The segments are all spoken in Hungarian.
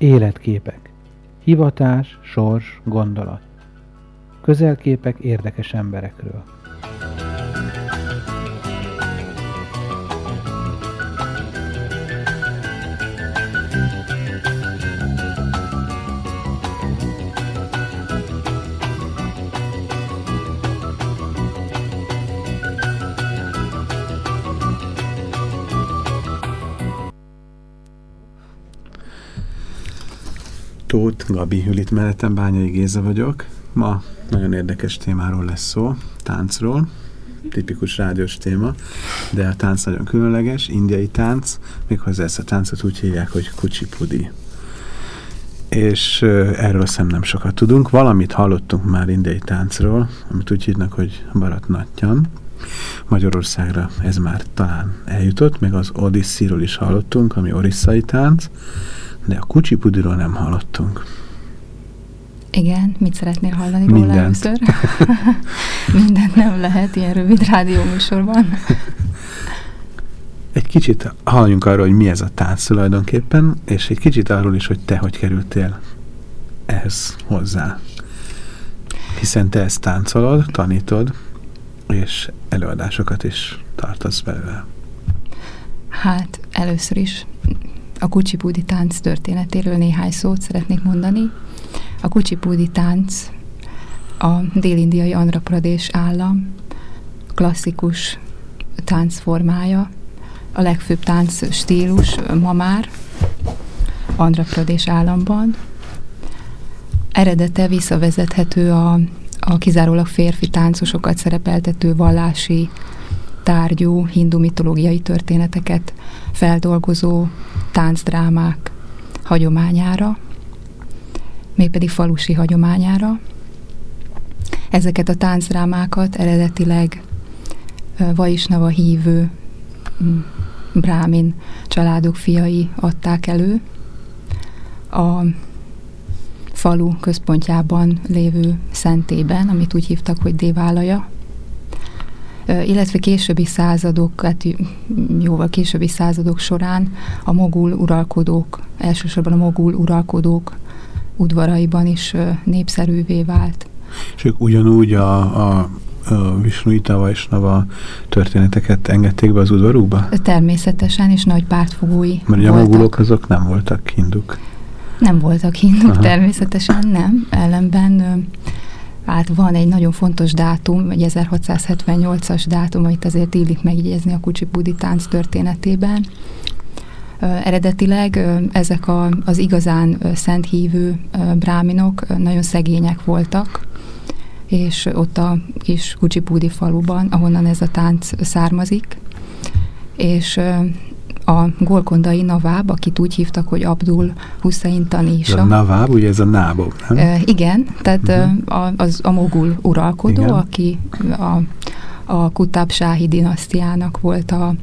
Életképek. Hivatás, sors, gondolat. Közelképek érdekes emberekről. Tóth Gabi ül mellettem, Bányai Géza vagyok. Ma nagyon érdekes témáról lesz szó, táncról, tipikus rádiós téma, de a tánc nagyon különleges, indiai tánc, méghozzá ezt a táncot úgy hívják, hogy kucsipudi. És erről szem nem sokat tudunk. Valamit hallottunk már indiai táncról, amit úgy hívnak, hogy Baratnatyam. Magyarországra ez már talán eljutott, meg az Odissi-ról is hallottunk, ami orisszai tánc, de a kucsipudiról nem hallottunk. Igen, mit szeretnél hallani Mindent. róla először? Mindent nem lehet ilyen rövid rádióműsorban. Egy kicsit halljunk arról, hogy mi ez a tánc tulajdonképpen, és egy kicsit arról is, hogy te hogy kerültél ehhez hozzá. Hiszen te ezt táncolod, tanítod, és előadásokat is tartasz belőle. Hát először is a kucsipúdi tánc történetéről néhány szót szeretnék mondani. A kucsipúdi tánc a dél-indiai Andhra Pradesh állam klasszikus táncformája, a legfőbb tánc stílus ma már Andhra Pradesh államban. Eredete visszavezethető a, a kizárólag férfi táncosokat szerepeltető vallási tárgyú hindu mitológiai történeteket feldolgozó táncdrámák hagyományára, mégpedig falusi hagyományára. Ezeket a táncdrámákat eredetileg Vaisnava hívő brámin családok fiai adták elő. A falu központjában lévő szentében, amit úgy hívtak, hogy Déválaja, illetve későbbi századok, hát jóval későbbi századok során a mogul uralkodók, elsősorban a mogul uralkodók udvaraiban is népszerűvé vált. És ők ugyanúgy a, a, Visnuita Vaisnava történeteket engedték be az udvarukba? Természetesen, és nagy pártfogói Mert a mogulok azok nem voltak hinduk. Nem voltak hinduk, Aha. természetesen nem. Ellenben hát van egy nagyon fontos dátum, egy 1678-as dátum, amit azért illik megjegyezni a kucsipudi tánc történetében. Eredetileg ezek a, az igazán szenthívő uh, bráminok nagyon szegények voltak, és ott a kis Kucsipúdi faluban, ahonnan ez a tánc származik, és a golkondai naváb, akit úgy hívtak, hogy Abdul Hussein tanísa. Ez a naváb, ugye ez a nábok, nem? E, igen, tehát uh-huh. a, az a mogul uralkodó, igen. aki a, a Kutab Sáhi dinasztiának volt a,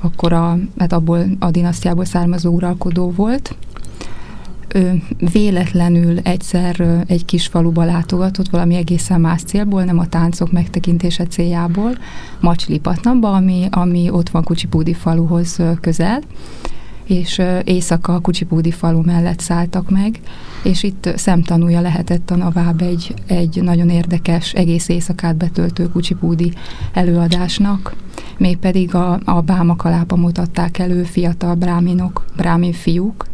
akkor a, hát abból a dinasztiából származó uralkodó volt. Véletlenül egyszer egy kis faluba látogatott valami egészen más célból, nem a táncok megtekintése céljából, Macslipatnamba, ami, ami ott van Kucsipúdi faluhoz közel, és éjszaka a Kucsipúdi falu mellett szálltak meg, és itt szemtanúja lehetett a Naváb egy, egy nagyon érdekes, egész éjszakát betöltő Kucsipúdi előadásnak, mégpedig a, a bámakalápa mutatták elő fiatal bráminok, brámin fiúk,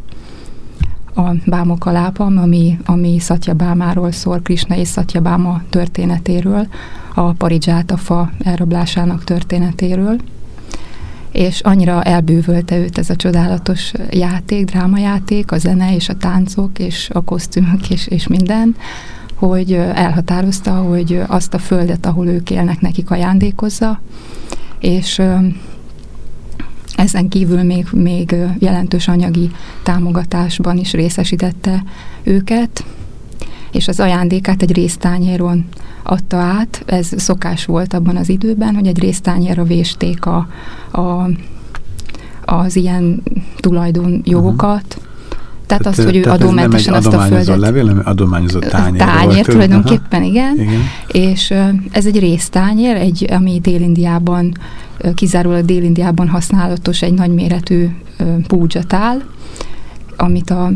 a Bámokalápam, ami, ami Bámáról szól, Krishna és Báma történetéről, a Paridzsátafa elrablásának történetéről, és annyira elbűvölte őt ez a csodálatos játék, drámajáték, a zene és a táncok, és a kosztümök, és, és minden, hogy elhatározta, hogy azt a földet, ahol ők élnek, nekik ajándékozza, és ezen kívül még, még jelentős anyagi támogatásban is részesítette őket, és az ajándékát egy résztányéron adta át. Ez szokás volt abban az időben, hogy egy résztányérra vésték a, a, az ilyen tulajdonjogokat, uh-huh. Tehát azt, hogy ő adományosan azt a földet... levél, hanem adományozó tányér Tányér volt tulajdonképpen, igen. igen. És ez egy résztányér, egy, ami Dél-Indiában kizárólag Dél-Indiában használatos egy nagyméretű púdzsatál, amit a,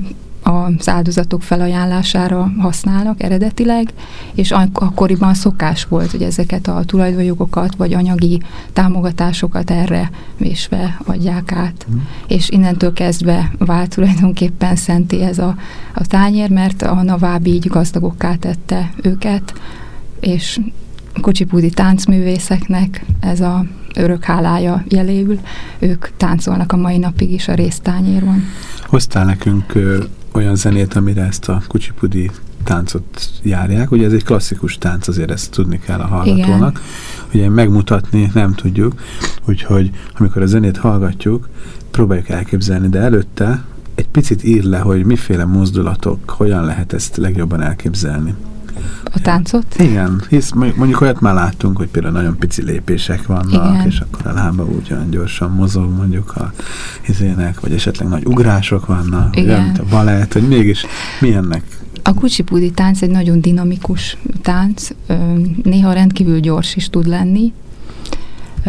az áldozatok felajánlására használnak eredetileg, és akkoriban szokás volt, hogy ezeket a tulajdonjogokat vagy anyagi támogatásokat erre vésve adják át. Mm. És innentől kezdve vált tulajdonképpen szenti ez a, a tányér, mert a naváb így gazdagokká tette őket, és kocsipúdi táncművészeknek ez a örök hálája jeléül, ők táncolnak a mai napig is a résztányéron. Hoztál nekünk olyan zenét, amire ezt a kucsipudi táncot járják. Ugye ez egy klasszikus tánc, azért ezt tudni kell a hallgatónak. Igen. Ugye megmutatni nem tudjuk, úgyhogy amikor a zenét hallgatjuk, próbáljuk elképzelni, de előtte egy picit ír le, hogy miféle mozdulatok, hogyan lehet ezt legjobban elképzelni. A táncot? Igen, hisz mondjuk olyat már láttunk, hogy például nagyon pici lépések vannak, Igen. és akkor a lába úgy olyan gyorsan mozog mondjuk a hizének, vagy esetleg nagy ugrások vannak, Igen. olyan, mint a balett, hogy mégis milyennek a kucsipúdi tánc egy nagyon dinamikus tánc, néha rendkívül gyors is tud lenni,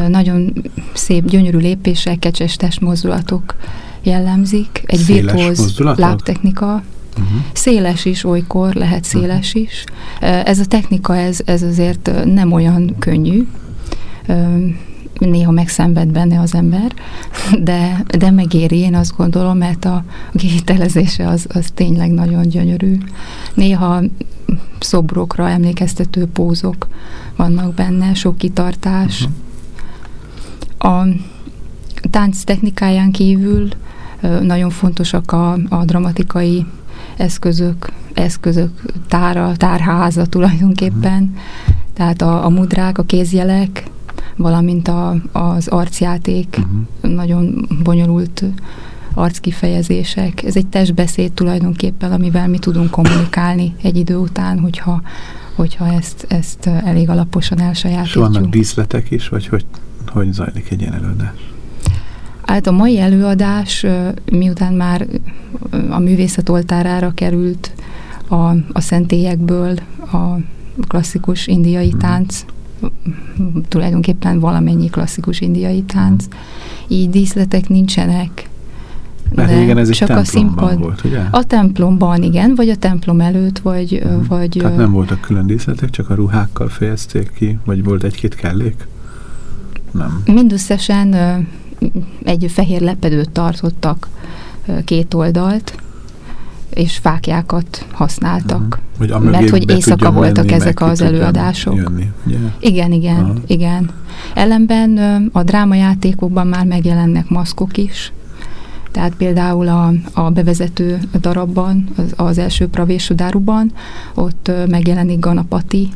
nagyon szép, gyönyörű lépések, kecses testmozdulatok jellemzik, egy virtuóz lábtechnika, Uh-huh. Széles is olykor, lehet széles uh-huh. is. Ez a technika, ez, ez azért nem olyan könnyű. Néha megszenved benne az ember, de, de megéri, én azt gondolom, mert a kihitelezése az, az tényleg nagyon gyönyörű. Néha szobrokra emlékeztető pózok vannak benne, sok kitartás. Uh-huh. A tánc technikáján kívül nagyon fontosak a, a dramatikai eszközök, eszközök tára, tárháza tulajdonképpen. Uh-huh. Tehát a, a mudrák, a kézjelek, valamint a, az arcjáték, uh-huh. nagyon bonyolult arckifejezések. Ez egy testbeszéd tulajdonképpen, amivel mi tudunk kommunikálni egy idő után, hogyha, hogyha ezt, ezt elég alaposan elsajátítjuk. És vannak díszletek is, vagy hogy, hogy zajlik egy ilyen előadás? Hát a mai előadás, miután már a művészet oltárára került a, a szentélyekből a klasszikus indiai mhm. tánc, tulajdonképpen valamennyi klasszikus indiai tánc, így díszletek nincsenek. Mert de régen ez csak a színpad, volt, ugye? A templomban, igen, vagy a templom előtt, vagy... Hmm. vagy Tehát nem voltak külön díszletek, csak a ruhákkal fejezték ki, vagy volt egy-két kellék? Nem. Mindösszesen egy fehér lepedőt tartottak két oldalt, és fákjákat használtak. Uh-huh. Mert hogy éjszaka voltak ezek az előadások. Jönni, ugye? Igen, igen, uh-huh. igen. Ellenben a drámajátékokban már megjelennek maszkok is, tehát például a, a bevezető darabban, az, az első Pravésudáruban, ott megjelenik Ganapati,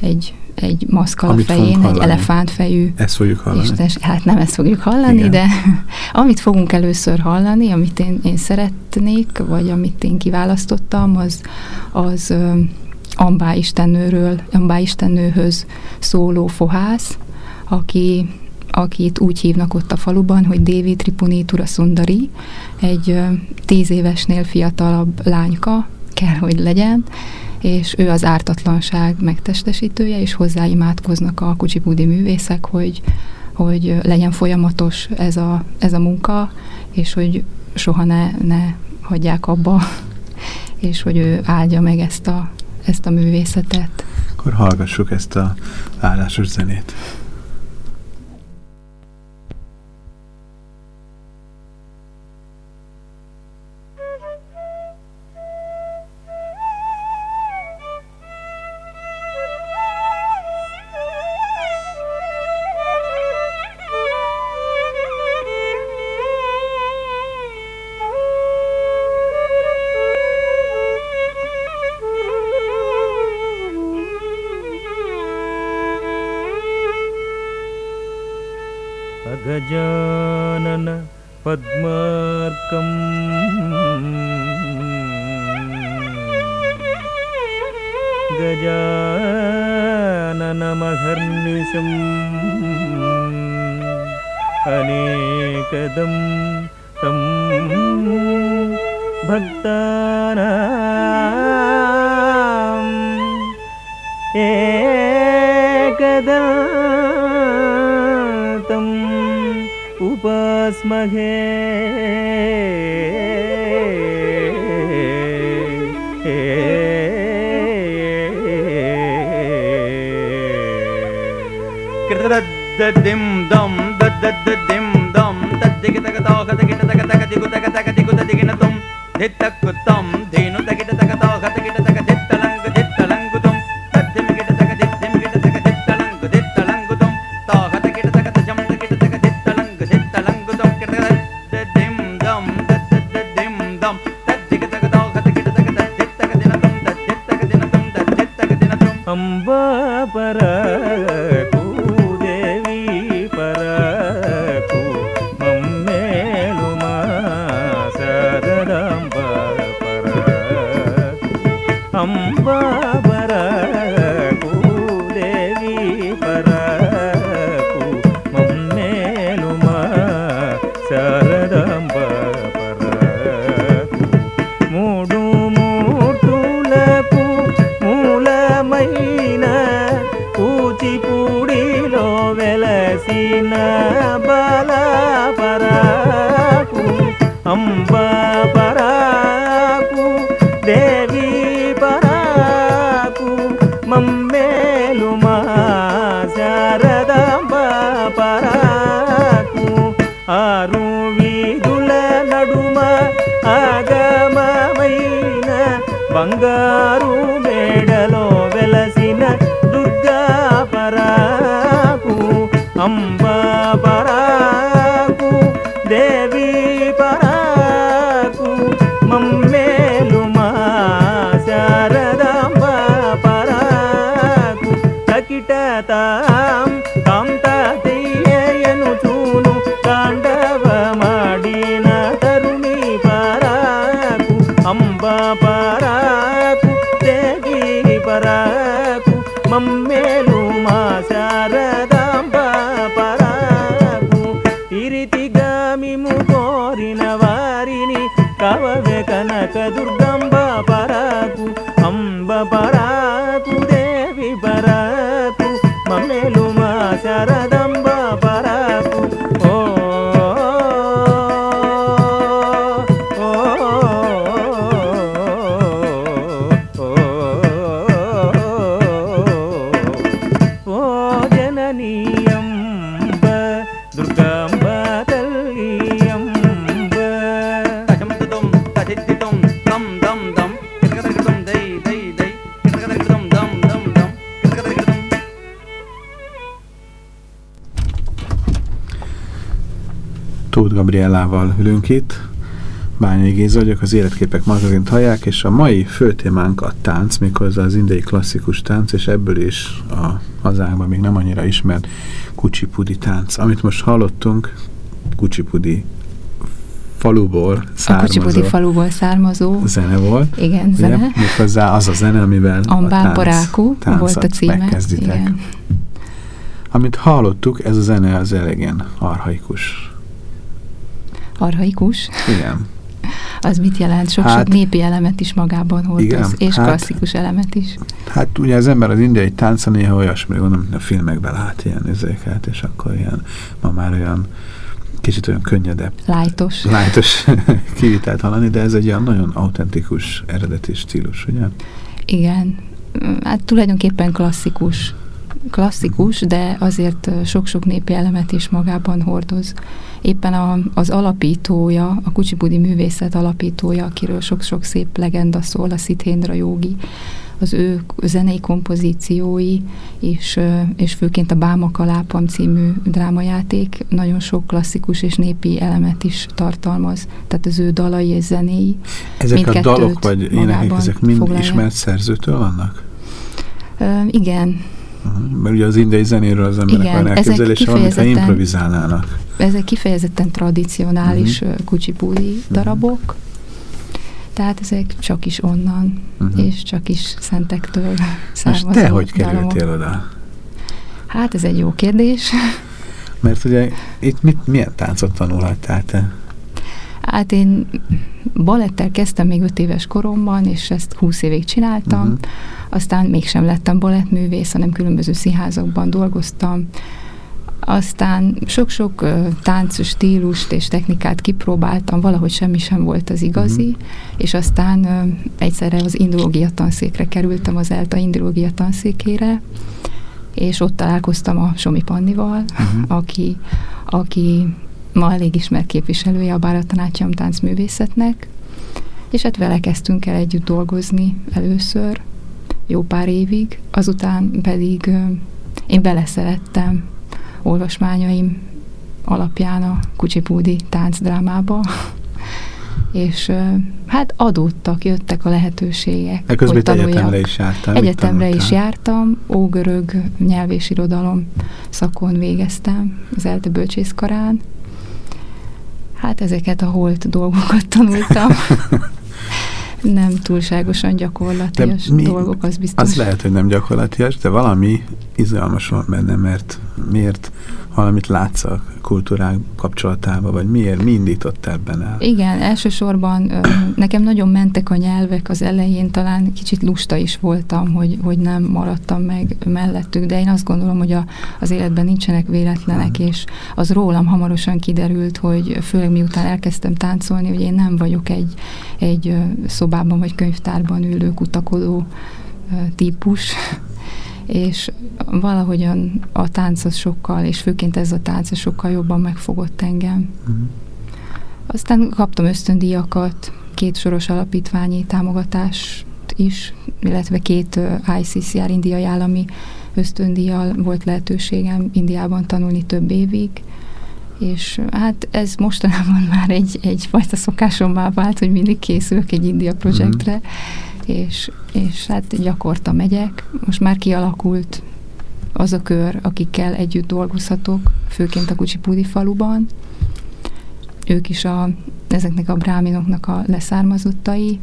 egy egy maszkal a fején, egy elefántfejű. Ezt fogjuk hallani? Isten, hát nem ezt fogjuk hallani, Igen. de amit fogunk először hallani, amit én, én szeretnék, vagy amit én kiválasztottam, az, az Ambá Istennőről, Ambá Istennőhöz szóló fohász, aki akit úgy hívnak ott a faluban, hogy Dévi Tripuni Turasundari, egy tíz évesnél fiatalabb lányka kell, hogy legyen, és ő az ártatlanság megtestesítője, és hozzá imádkoznak a kucsipúdi művészek, hogy, hogy legyen folyamatos ez a, ez a munka, és hogy soha ne, ne hagyják abba, és hogy ő áldja meg ezt a, ezt a művészetet. Akkor hallgassuk ezt a állásos zenét. Gajanan पद्मार्कम्। गजाननमधर्निषम् अनेकदं तं भक्ताना विद्महे कृतदिं दं दद्दिं दं तद्दिगितगतौ गतगिटतगतगतिगुतगतगतिगुतदिगिनतुं धित्तकुत्तं धेनुतगि Amba Gabriellával ülünk itt. Bányai Géza vagyok, az Életképek magazint hallják, és a mai fő témánk a tánc, méghozzá az indiai klasszikus tánc, és ebből is a hazánkban még nem annyira ismert kucsipudi tánc. Amit most hallottunk, kucsipudi faluból A származó Kucsipudi faluból származó, zene volt. igen, Ugye? zene. Méghozzá az a zene, amivel Ambá a táncot volt a címe. megkezditek. Igen. Amit hallottuk, ez a zene az elegen arhaikus. Arhaikus. Igen. Az mit jelent? Sok-sok Hát- népi elemet is magában hordoz, és hát- klasszikus elemet is. Hát ugye az ember az indiai tánca néha olyasmi, gondolom, a filmekben lát ilyen üzéket, és akkor ilyen, ma már olyan kicsit olyan könnyedebb, Lájtos. lájtos kivitelt hallani, de ez egy olyan nagyon autentikus, eredeti stílus, ugye? Igen. Hát tulajdonképpen klasszikus. Klasszikus, de azért sok-sok népi elemet is magában hordoz. Éppen a, az alapítója, a Kucsibudi művészet alapítója, akiről sok-sok szép legenda szól, a Szithéndra Jogi, az ő zenei kompozíciói, és, és főként a Báma Kalápam című drámajáték nagyon sok klasszikus és népi elemet is tartalmaz. Tehát az ő dalai és zenéi. Ezek a dalok vagy énekek, ezek mind foglalja. ismert szerzőtől vannak? Ö, igen. Mert ugye az indiai zenéről az emberek Igen, olyan elképzelése van, mintha improvizálnának. ezek kifejezetten tradicionális Mhm. uh kucsipúdi darabok, tehát ezek csak is onnan, Mhm. és csak is szentektől Most származó te hogy dallamok. kerültél oda? Hát ez egy jó kérdés. Mert ugye itt mit, milyen táncot tanulhattál te? Hát én balettel kezdtem még öt éves koromban, és ezt húsz évig csináltam. Uh-huh. Aztán mégsem lettem balettművész, hanem különböző színházakban dolgoztam. Aztán sok-sok uh, tánc stílust és technikát kipróbáltam, valahogy semmi sem volt az igazi, uh-huh. és aztán uh, egyszerre az indológia tanszékre kerültem, az ELTA indológia tanszékére, és ott találkoztam a Somi Pannival, Mhm. aki, aki ma elég ismert képviselője a Bárattanácsiam táncművészetnek, és hát vele kezdtünk el együtt dolgozni először, jó pár évig, azután pedig én beleszerettem olvasmányaim alapján a Kucsipúdi táncdrámába, és hát adódtak, jöttek a lehetőségek. Ekközben hogy itt egyetemre is jártál. Egyetemre is jártam, ógörög nyelv és irodalom szakon végeztem az ELTE bölcsészkarán. Hát ezeket a holt dolgokat tanultam. Nem túlságosan gyakorlatias mi- dolgok, az biztos. Az lehet, hogy nem gyakorlatias, de valami izgalmas van benne, mert miért valamit látsz a kultúrák kapcsolatába, vagy miért, mi indított ebben el? Igen, elsősorban ö, nekem nagyon mentek a nyelvek az elején, talán kicsit lusta is voltam, hogy, hogy nem maradtam meg mellettük, de én azt gondolom, hogy a, az életben nincsenek véletlenek, és az rólam hamarosan kiderült, hogy főleg miután elkezdtem táncolni, hogy én nem vagyok egy, egy szobában vagy könyvtárban ülő kutakodó típus, és valahogyan a tánc az sokkal, és főként ez a tánc az sokkal jobban megfogott engem. Mhm. Aztán kaptam ösztöndíjakat, két soros alapítványi támogatást is, illetve két ICCR indiai állami ösztöndíjjal volt lehetőségem Indiában tanulni több évig, és hát ez mostanában már egy, egyfajta szokásommá vált, hogy mindig készülök egy India projektre, és, és hát gyakorta megyek. Most már kialakult az a kör, akikkel együtt dolgozhatok, főként a Kucsipúdi faluban. Ők is a, ezeknek a bráminoknak a leszármazottai.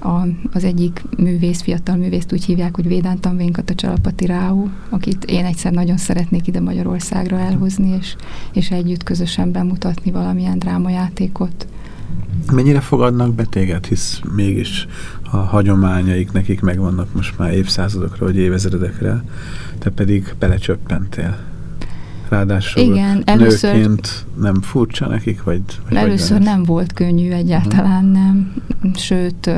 A, az egyik művész, fiatal művészt úgy hívják, hogy Védántam Vénkata Csalapati Ráu, akit én egyszer nagyon szeretnék ide Magyarországra elhozni, és, és együtt közösen bemutatni valamilyen drámajátékot. Mennyire fogadnak be téged, hisz mégis a hagyományaik nekik megvannak most már évszázadokra vagy évezredekre, te pedig belecsöppentél. Ráadásul Igen, először- nőként nem furcsa nekik, vagy, vagy Először nem volt könnyű, egyáltalán nem. Sőt,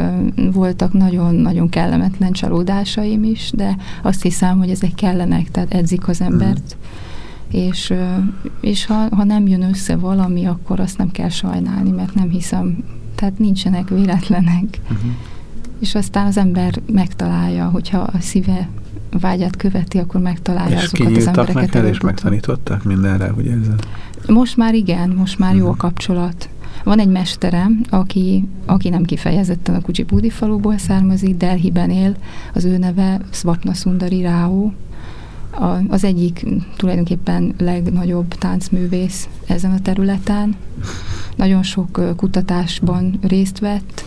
voltak nagyon-nagyon kellemetlen csalódásaim is, de azt hiszem, hogy ezek kellenek, tehát edzik az embert. És, ö, és ha, ha nem jön össze valami, akkor azt nem kell sajnálni, mert nem hiszem, tehát nincsenek véletlenek. Mhm. És aztán az ember megtalálja, hogyha a szíve vágyát követi, akkor megtalálja És azokat az embereket. neked, és előbb-utóbb. megtanítottak mindenre, hogy érzed? Most már igen, most már jó a Mhm. kapcsolat. Van egy mesterem, aki, aki nem kifejezetten a Kucsipúdi faluból származik, Delhiben él, az ő neve Svapna Sundari Rao. A, az egyik tulajdonképpen legnagyobb táncművész ezen a területen. Nagyon sok kutatásban részt vett.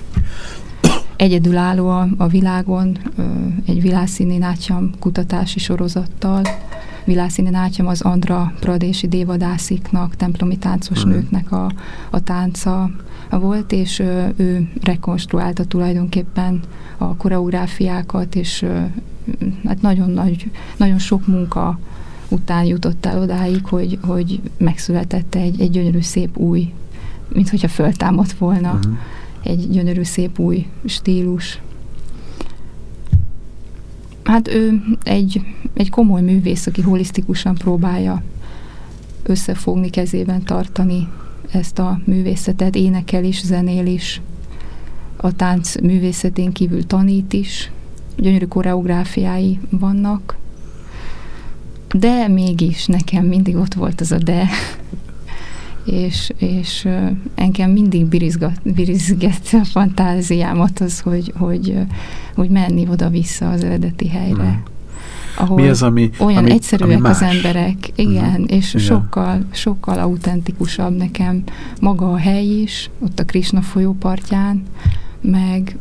Egyedülálló a, a világon egy világszíni nátyam kutatási sorozattal. Világszíni nátyam az Andhra Pradési Dévadásziknak, templomi táncos Mhm. nőknek a, a tánca volt, és ő rekonstruálta tulajdonképpen a koreográfiákat, és hát nagyon nagy, nagyon sok munka után jutott el odáig, hogy, hogy megszületett egy, egy gyönyörű szép új, mint hogyha föltámadt volna Mhm. Egy gyönyörű szép új stílus. Hát ő egy, egy komoly művész, aki holisztikusan próbálja összefogni, kezében tartani ezt a művészetet, énekel is, zenél is, a tánc művészetén kívül tanít is, gyönyörű koreográfiái vannak, de mégis nekem mindig ott volt az a de, és, és engem mindig birizgat, birizgett a fantáziámat az, hogy, hogy, hogy menni oda-vissza az eredeti helyre. Mhm. Ahol Mi az, ami, olyan ami, egyszerűek ami az emberek, igen, Mhm. és Igen. sokkal, sokkal autentikusabb nekem maga a hely is, ott a Krishna folyó partján, meg,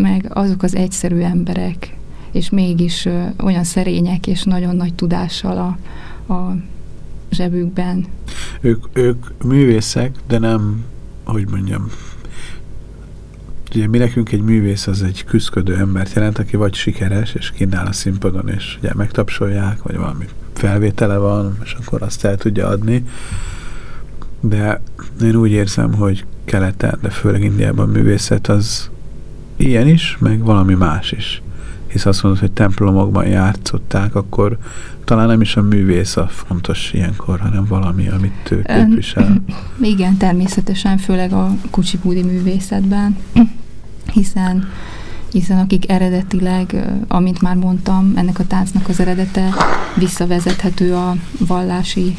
meg azok az egyszerű emberek, és mégis ö, olyan szerények és nagyon nagy tudással a, a zsebükben. Ők, ők művészek, de nem, hogy mondjam, ugye mi nekünk egy művész az egy küzdködő embert jelent, aki vagy sikeres, és kínál a színpadon, és ugye megtapsolják, vagy valami felvétele van, és akkor azt el tudja adni. De én úgy érzem, hogy keleten, de főleg Indiában művészet az ilyen is, meg valami más is. Hisz azt mondod, hogy templomokban játszották, akkor talán nem is a művész a fontos ilyenkor, hanem valami, amit ő képvisel. Igen, természetesen, főleg a kucsipúdi művészetben, hiszen hiszen akik eredetileg, amint már mondtam, ennek a táncnak az eredete visszavezethető a vallási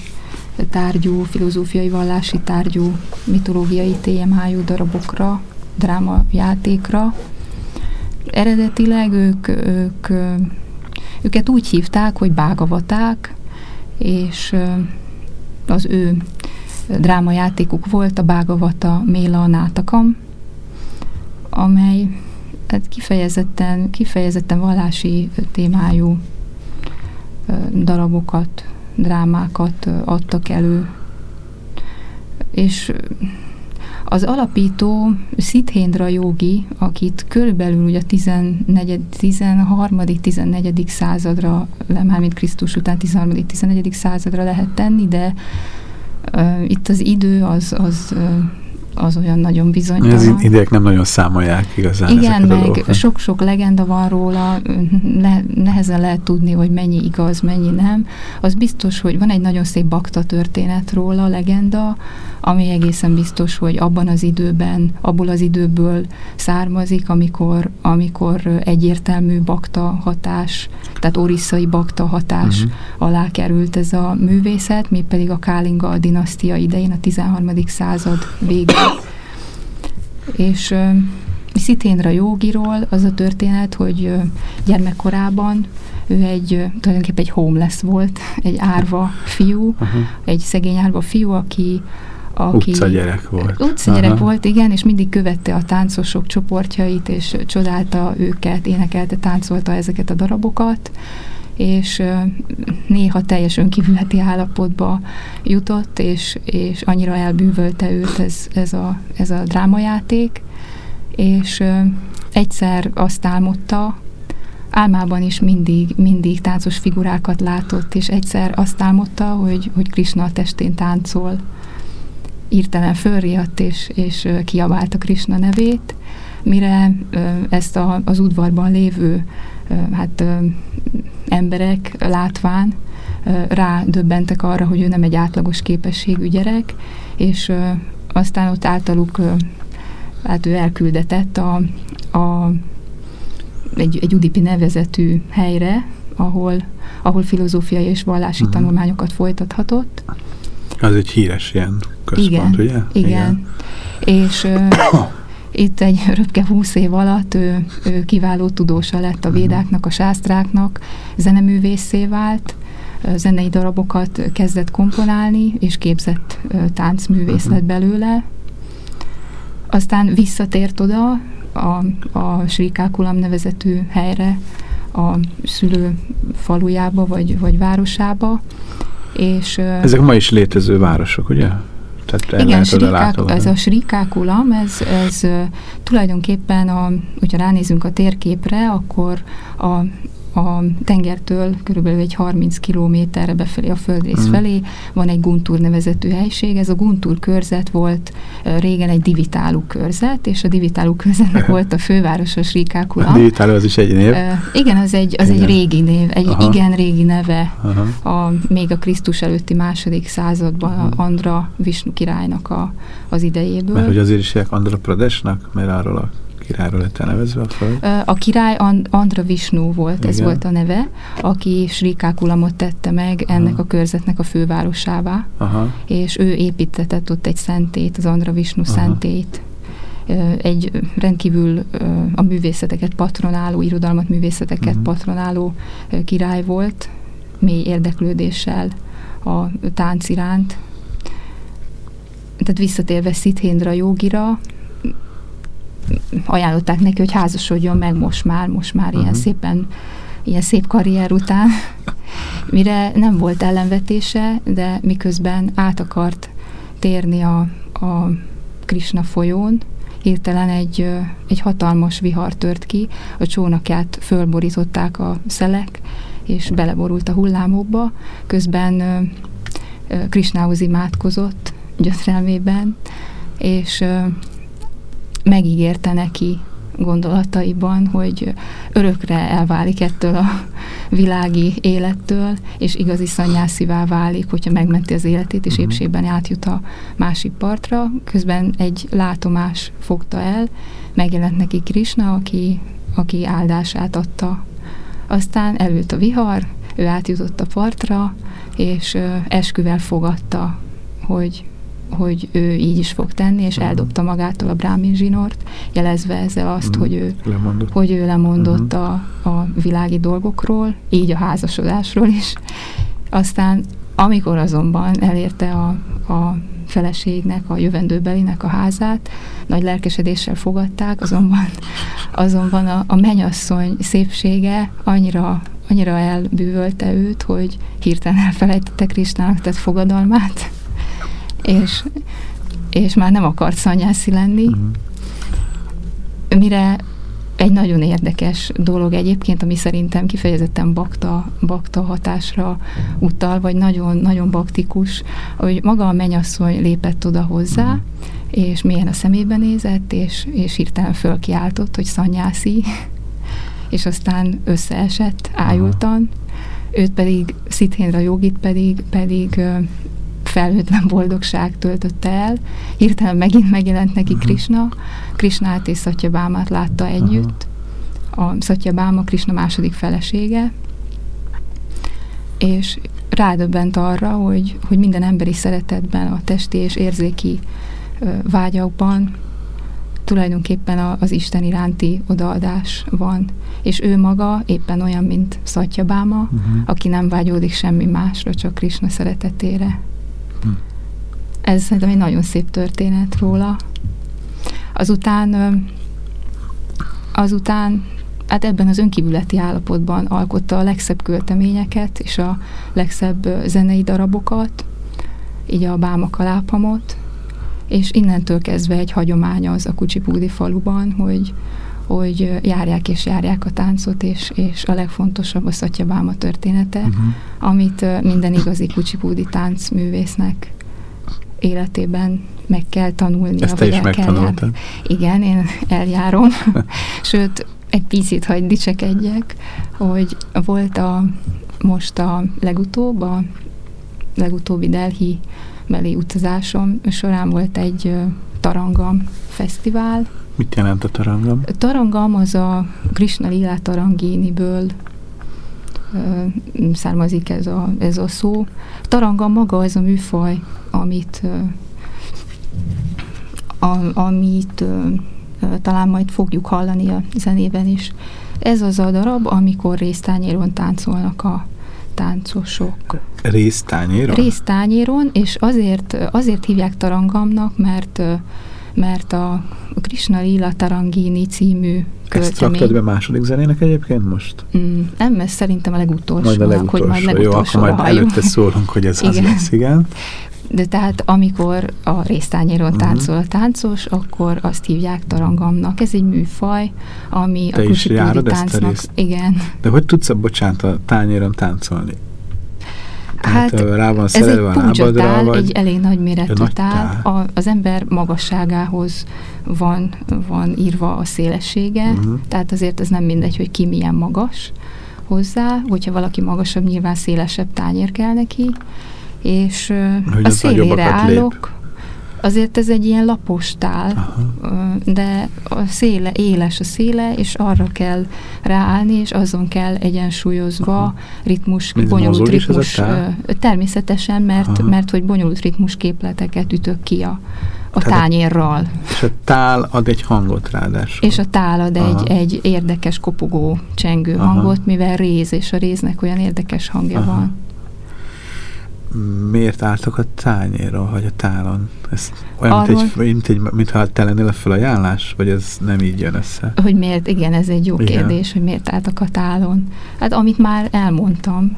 tárgyú, filozófiai vallási tárgyú, mitológiai témájú darabokra, drámajátékra. Eredetileg ők, ők, őket úgy hívták, hogy bágavaták, és az ő drámajátékuk volt a Bágavata Méla Nátakam, amely hát kifejezetten, kifejezetten vallási témájú darabokat, drámákat adtak elő. És az alapító Szithéndra jogi, akit körülbelül ugye a 14, 13. 14. századra, már mint Krisztus után 13. 14. századra lehet tenni, de uh, itt az idő az, az uh, az olyan nagyon bizonytalan. Az idejek nem nagyon számolják igazán Igen, meg sok-sok legenda van róla, le, nehezen lehet tudni, hogy mennyi igaz, mennyi nem. Az biztos, hogy van egy nagyon szép bakta történet róla, a legenda, ami egészen biztos, hogy abban az időben, abból az időből származik, amikor, amikor egyértelmű bakta hatás, tehát orisszai bakta hatás uh-huh. alá került ez a művészet, mi pedig a Kálinga dinasztia idején, a 13. század végén. És uh, Sziténra Jógiról az a történet, hogy uh, gyermekkorában ő egy, tulajdonképpen egy homeless volt, egy árva fiú, uh-huh. egy szegény árva fiú, aki aki utcagyerek volt. Utcagyerek Aha. volt, igen, és mindig követte a táncosok csoportjait, és csodálta őket, énekelte, táncolta ezeket a darabokat, és néha teljes önkívületi állapotba jutott, és, és annyira elbűvölte őt ez, ez, a, ez a drámajáték, és egyszer azt álmodta, álmában is mindig, mindig táncos figurákat látott, és egyszer azt álmodta, hogy, hogy Krishna a testén táncol, írtelen fölriadt és, és kiabálta Krishna nevét, mire ezt a, az udvarban lévő hát, emberek látván rádöbbentek arra, hogy ő nem egy átlagos képességű gyerek, és aztán ott általuk hát ő elküldetett a, a, egy, egy Udipi nevezetű helyre, ahol, ahol filozófiai és vallási uh-huh. tanulmányokat folytathatott. Az egy híres ilyen központ, igen, ugye? Igen. igen. És uh, itt egy röpke húsz év alatt ő, ő kiváló tudósa lett a mhm. védáknak, a sásztráknak, zeneművészé vált, zenei darabokat kezdett komponálni, és képzett táncművész lett mhm. belőle. Aztán visszatért oda a, a Srikákulam nevezetű helyre, a szülő falujába vagy, vagy városába, és, Ezek ma is létező városok, ugye? Tehát Igen, srikák, ez a srikákulam, ez, ez tulajdonképpen, a, hogyha ránézünk a térképre, akkor a a tengertől körülbelül egy 30 kilométerre befelé a földrész mm. felé van egy Guntur nevezetű helység. Ez a Guntur körzet volt régen egy divitálú körzet, és a divitálú körzetnek volt a fővárosa Srikákula. Divitálú az is egy név? Uh, igen, az egy, az igen. egy régi név, egy Aha. igen régi neve, Aha. a, még a Krisztus előtti második században Aha. Andra Visnu királynak a, az idejéből. Mert hogy azért is Andra Pradesnak, mert arról a királyról lett elnevezve a föld? A király And Andra Visnu volt, Igen. ez volt a neve, aki Srikákulamot tette meg ennek Aha. a körzetnek a fővárosává, Aha. és ő építetett ott egy szentét, az Andra Visnu Aha. szentét egy rendkívül a művészeteket patronáló, irodalmat művészeteket uh-huh. patronáló király volt, mély érdeklődéssel a tánc iránt. Tehát visszatérve Szithéndra jogira, ajánlották neki, hogy házasodjon meg most már, most már uh-huh. ilyen mhm. szépen, ilyen szép karrier után, mire nem volt ellenvetése, de miközben át akart térni a, a Krishna folyón, hirtelen egy, egy hatalmas vihar tört ki, a csónakját fölborították a szelek, és beleborult a hullámokba, közben Krishnához imádkozott gyötrelmében, és megígérte neki gondolataiban, hogy örökre elválik ettől a világi élettől, és igazi szanyászivá válik, hogyha megmenti az életét, és Mhm. épségben átjut a másik partra. Közben egy látomás fogta el, megjelent neki Krishna, aki, aki áldását adta. Aztán előtt a vihar, ő átjutott a partra, és esküvel fogadta, hogy hogy ő így is fog tenni, és Mhm. eldobta magától a brámin zsinort, jelezve ezzel azt, Mhm. hogy ő Lemondott. hogy ő lemondott Mhm. a, a világi dolgokról, így a házasodásról is. Aztán, amikor azonban elérte a, a feleségnek, a jövendőbelinek a házát, nagy lelkesedéssel fogadták, azonban, azonban a, a menyasszony szépsége annyira, annyira elbűvölte őt, hogy hirtelen elfelejtette Krisnának tett fogadalmát, és, és már nem akart szanyászi lenni, Mhm. mire egy nagyon érdekes dolog egyébként, ami szerintem kifejezetten bakta, bakta hatásra utal, vagy nagyon, nagyon baktikus, hogy maga a menyasszony lépett oda hozzá, és mélyen a szemébe nézett, és, és hirtelen fölkiáltott, hogy szanyászi, és aztán összeesett ájultan, őt pedig, Szithénra jogit pedig, pedig felhőtlen boldogság töltötte el. Hirtelen megint megjelent neki Mhm. Krishna. Krishnát és Szatyabámát látta együtt. A Szatyabáma Krishna második felesége. És rádöbbent arra, hogy, hogy minden emberi szeretetben, a testi és érzéki ö, vágyakban tulajdonképpen a, az Isten iránti odaadás van. És ő maga éppen olyan, mint Szatyabáma, Mhm. aki nem vágyódik semmi másra, csak Krishna szeretetére. Ez szerintem egy nagyon szép történet róla. Azután, azután hát ebben az önkívületi állapotban alkotta a legszebb költeményeket és a legszebb zenei darabokat, így a Báma Kalápamot, és innentől kezdve egy hagyomány az a Kucsipúdi faluban, hogy, hogy járják és járják a táncot, és, és a legfontosabb a Szatyabáma története, Mhm. amit minden igazi kucsipúdi táncművésznek életében meg kell tanulnia. Ezt te is el kell megtanultad. Igen, én eljárom. Sőt, egy picit, hogy dicsekedjek, hogy volt a, most a legutóbb, a legutóbbi Delhi beli utazásom során volt egy Tarangam fesztivál. Mit jelent a tarangam? Tarangam az a Krishna Lila Taranginiből származik ez a, ez a szó. Tarangam maga az a műfaj, amit a, amit talán majd fogjuk hallani a zenében is. Ez az a darab, amikor résztányéron táncolnak a táncosok. Résztányéra? Résztányéron, és azért, azért hívják tarangamnak, mert mert a Krishna Lila Tarangini című Ezt raktad be költemény. második zenének egyébként most? Mm, nem, ez szerintem a legutolsó. Majd a legutolsó. Hogy majd Jó, akkor majd halljuk. előtte szólunk, hogy ez az Igen. lesz, igen. De tehát amikor a résztányéron Mhm. táncol a táncos, akkor azt hívják tarangamnak. Ez egy műfaj, ami Te a is járod ezt a táncnak. részt? Igen. De hogy tudsz, bocsánat, a tányéron táncolni? Hát ö, rá van Ez egy szerelve lábadra, vagy... egy elég nagy méretű nagy tál. A, az ember magasságához van, van írva a szélessége, Mhm. tehát azért ez nem mindegy, hogy ki milyen magas hozzá. Hogyha valaki magasabb, nyilván szélesebb tányér kell neki, és Hogy a szélére nagyobbakat lép. Azért ez egy ilyen lapos tál, Aha. de a széle, éles a széle, és arra kell ráállni, és azon kell egyensúlyozva Aha. ritmus, Ez bonyolult a ritmus. Természetesen, mert, Aha. mert hogy bonyolult ritmus képleteket ütök ki a, a Tehát a- tányérral. És a tál ad egy hangot ráadásul. És a tál ad Aha. egy, egy érdekes, kopogó, csengő Aha. hangot, mivel réz, és a réznek olyan érdekes hangja Aha. van. Miért álltok a tányéron, vagy a tálon? Ez olyan, mint, Arról- egy, mint egy, mintha te lennél a felajánlás, vagy ez nem így jön össze? Hogy miért, igen, ez egy jó Igen. kérdés, hogy miért álltak a tálon. Hát amit már elmondtam,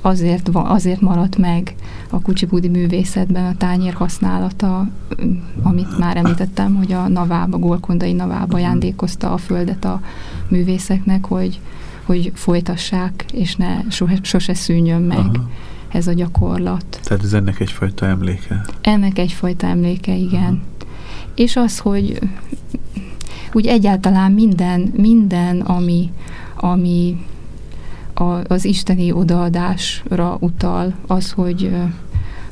azért, azért maradt meg a kucsibudi művészetben a tányér használata, amit már említettem, hogy a navába, golkondai navába ajándékozta a földet a művészeknek, hogy, hogy folytassák, és ne soha, sose szűnjön meg Aha. Ez a gyakorlat. Tehát ez ennek egyfajta emléke. Ennek egyfajta emléke, igen. És az, hogy úgy egyáltalán minden, minden ami, ami a, az isteni odaadásra utal, az, hogy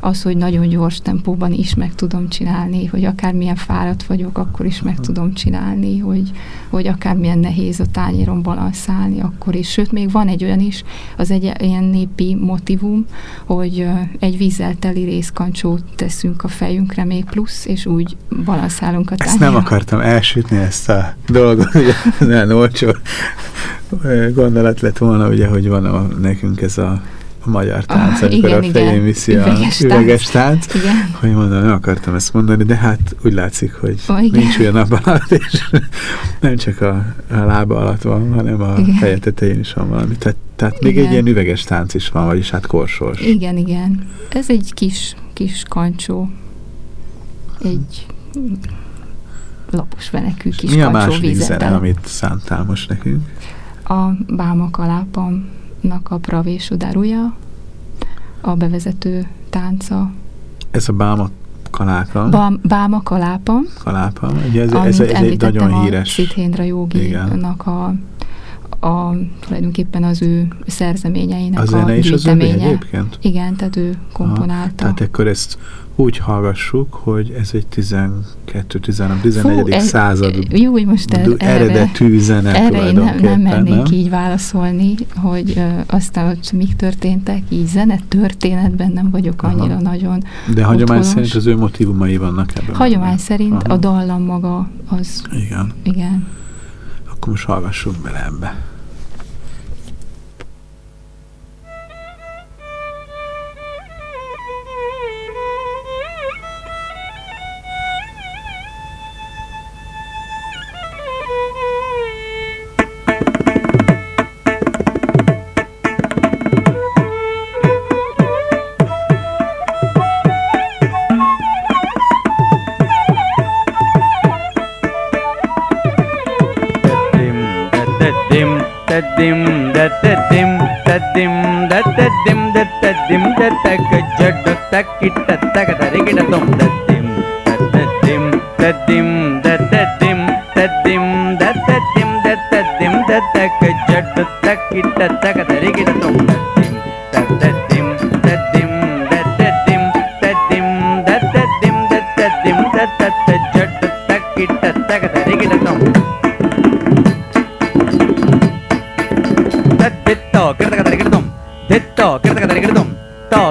az, hogy nagyon gyors tempóban is meg tudom csinálni, hogy akármilyen fáradt vagyok, akkor is meg tudom csinálni, hogy, hogy akármilyen nehéz a tányéron balanszálni, akkor is. Sőt, még van egy olyan is, az egy ilyen népi motivum, hogy egy vízzel teli részkancsót teszünk a fejünkre még plusz, és úgy balanszálunk a Ezt tányéron. nem akartam elsütni ezt a dolgot, ugye nagyon olcsó gondolat lett volna, ugye, hogy van a, nekünk ez a, a magyar tánc, Ah, amikor igen, a fején igen. viszi a Üveges tánc. üveges tánc. Igen. Hogy mondom, nem akartam ezt mondani, de hát úgy látszik, hogy Ó, igen. nincs olyan nap alatt, és nem csak a, a lába alatt van, hanem a Igen. feje tetején is van valami. Tehát, tehát még Igen. egy ilyen üveges tánc is van, vagyis hát korsós. Igen, igen. Ez egy kis, kis kancsó. Egy lapos venekű kis Mi a vízzel zene, amit szántál most nekünk? A Báma Kalápamnak a Pravésudaruja, a bevezető tánca. Ez a Báma kaláka. Ba, Báma Kalápam, kalápa. Ugye ez, ez, ez egy nagyon a híres. Szithéndra Joginak a, a tulajdonképpen az ő szerzeményeinek A a, zene is az övé egyébként? Igen, tehát ő komponálta. Tehát akkor ezt úgy hallgassuk, hogy ez egy 12 13 14 ez- század Jó, hogy most erre, eredetű zene erre én nem, nem mernék nem? így válaszolni, hogy ö, aztán hogy mik történtek, így zene történetben nem vagyok Aha. annyira nagyon. De hagyomány otthonos. szerint az ő motivumai vannak ebben. Hagyomány szerint Aha. a dallam maga az, Igen. igen. Akkor most hallgassuk bele ebbe.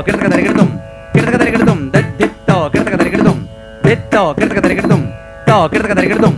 கிருத்தக தரிகிடுதும் கிருத்தக தரிகிடுதும் தித்தோ கிருத்தக தரிகிடுதும் தித்தோ கிருத்தக தரிகிடுதும் தோ கிருத்தக தரிகிடுதும்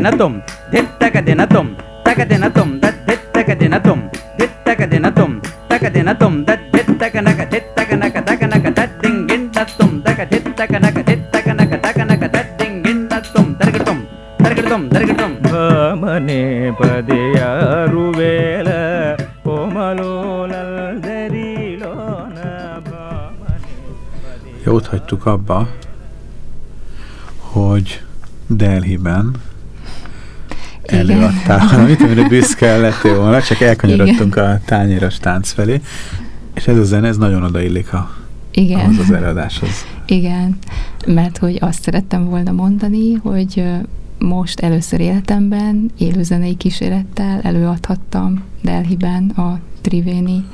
दिन तुम धित तक दिन तुम तक दिन तुम दत धित तक दिन तुम धित तक दिन तुम तक दिन तुम दत धित तक नक धित तक नक तक नक दत दिंग गिन दत तुम तक धित तक नक धित तक नक तक नक दत दिंग गिन दत तुम दरगड़ तुम दरगड़ तुम दरगड़ तुम भमने पदे। अरुवेल कोमलोलल Jót hagytuk abba, hogy Delhiben előadtál valamit, amire büszke lettél volna, csak elkanyarodtunk a tányéros tánc felé, és ez a zene, ez nagyon odaillik a, Igen. ahhoz az előadáshoz. Igen, mert hogy azt szerettem volna mondani, hogy most először életemben élőzenei kísérettel előadhattam Delhiben a Trivéni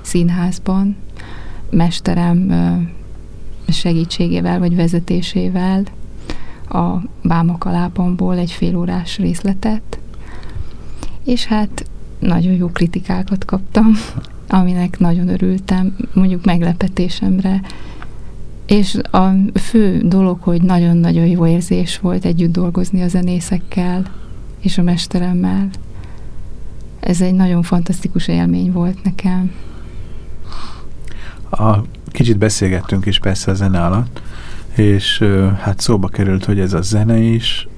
színházban, mesterem segítségével vagy vezetésével a Bámakalápomból egy félórás részletet, és hát nagyon jó kritikákat kaptam, aminek nagyon örültem, mondjuk meglepetésemre, és a fő dolog, hogy nagyon-nagyon jó érzés volt együtt dolgozni a zenészekkel és a mesteremmel. Ez egy nagyon fantasztikus élmény volt nekem. A, kicsit beszélgettünk is persze a zene alatt, és hát szóba került, hogy ez a zene is,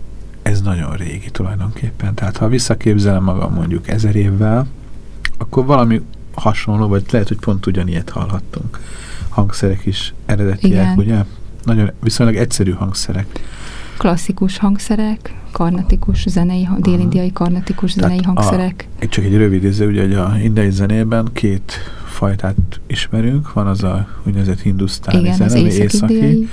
ez nagyon régi tulajdonképpen. Tehát ha visszaképzelem magam mondjuk ezer évvel, akkor valami hasonló, vagy lehet, hogy pont ugyanilyet hallhattunk. Hangszerek is eredetiek, Igen. ugye? Nagyon viszonylag egyszerű hangszerek. Klasszikus hangszerek, karnatikus zenei, ha- délindiai karnatikus zenei Tehát a- hangszerek. Egy csak egy rövid izé, ugye, hogy a indiai zenében két fajtát ismerünk, van az a úgynevezett hindusztáni Igen, zene, az ami észak-indiai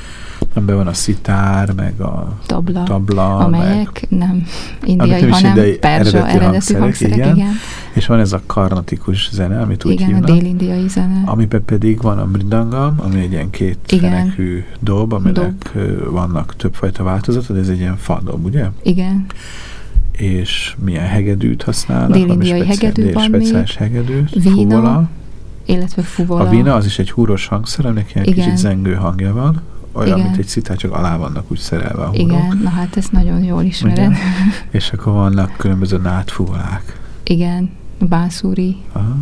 amiben van a szitár, meg a tabla, tabla, meg amelyek nem indiai, nem is hanem indiai, perzsa eredeti eredetű hangszerek, hangszerek, igen. igen. És van ez a karnatikus zene, amit úgy Igen, a hívnak. délindiai zene. Amiben pedig van a bridangam, ami egy ilyen két Igen. fenekű dob, aminek vannak többfajta változata, de ez egy ilyen fadob, ugye? Igen, És milyen hegedűt használnak? Dél-indiai hegedű van speciális hegedű, Vína, fuvola. illetve fuvola. A vína az is egy húros hangszer, aminek ilyen Igen. kicsit zengő hangja van, olyan, Igen. mint egy szitár, csak alá vannak úgy szerelve a húrok. Igen, na hát ezt nagyon jól ismered. És akkor vannak különböző nátfuvolák. Igen, bánszúri. Aha.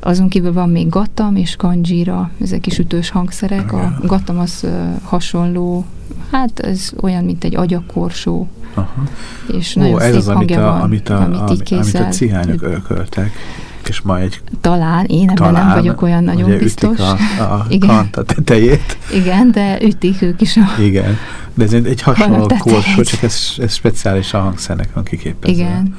Azon kívül van még gattam és kanjira, ezek is ütős hangszerek. A Igen. gattam az hasonló, hát ez olyan, mint egy agyakorsó, Aha. és Ó, nagyon ez szép az, amit hangja a, van, amit a, amit így amit a kézzel. cigányok örköltek, és ma egy Talán, én ebben talán, nem vagyok olyan nagyon biztos. a, a Igen. kant a tetejét. Igen, de ütik ők is a... Igen. De ez egy, hasonló korsó, csak ez, ez speciális a hangszernek van kiképezve. Igen.